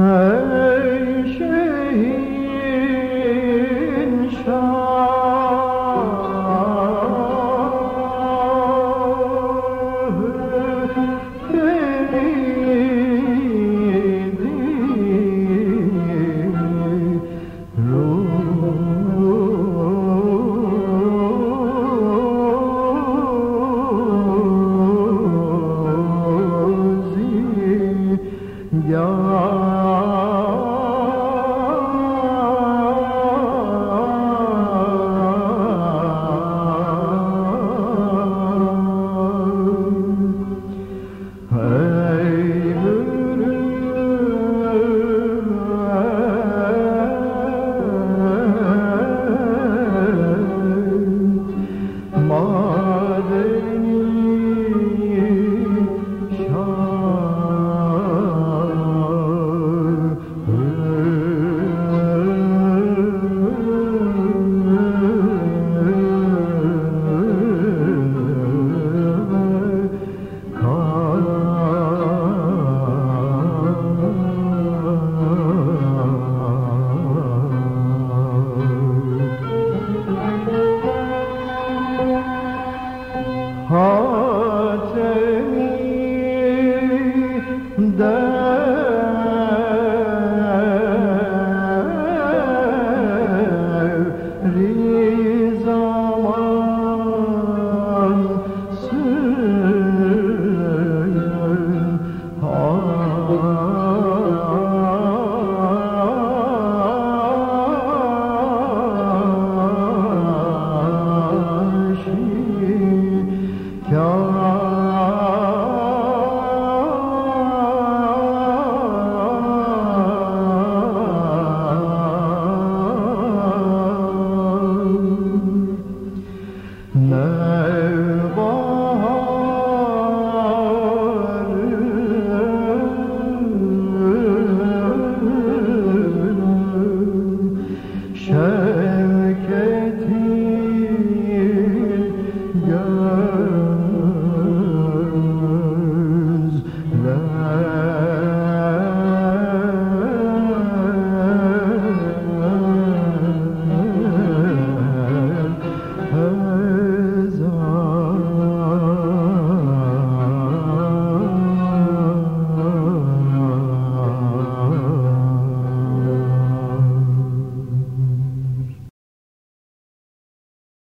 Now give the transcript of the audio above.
Ey